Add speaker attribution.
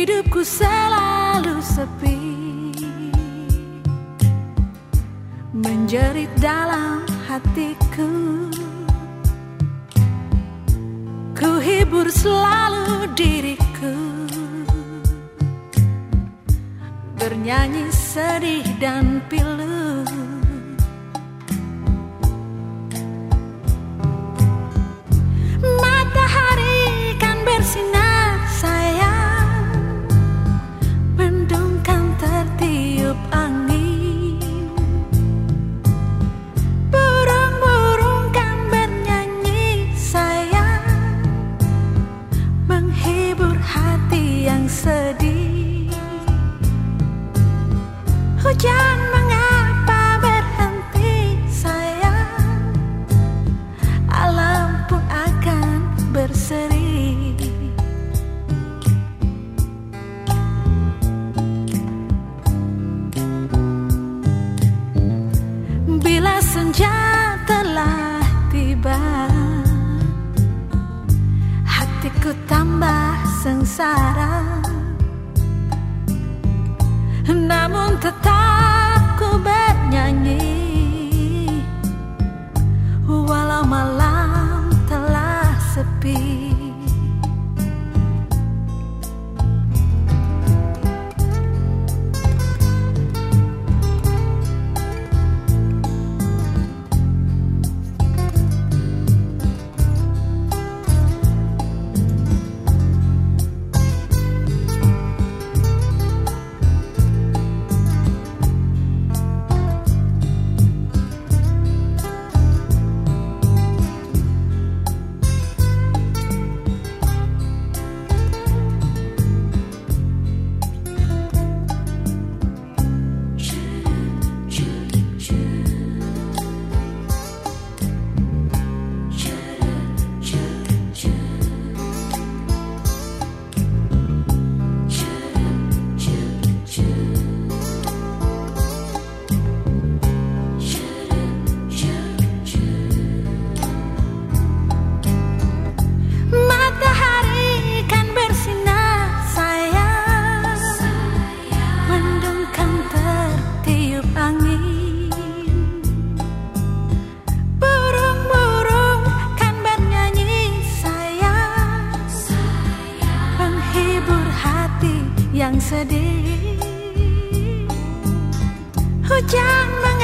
Speaker 1: Hidupku selalu sepi. Menjerit dalam hatiku. Ku hibur selalu diriku. Bernyanyi sedih dan pilu tentata hati yang sedih. Hujan meng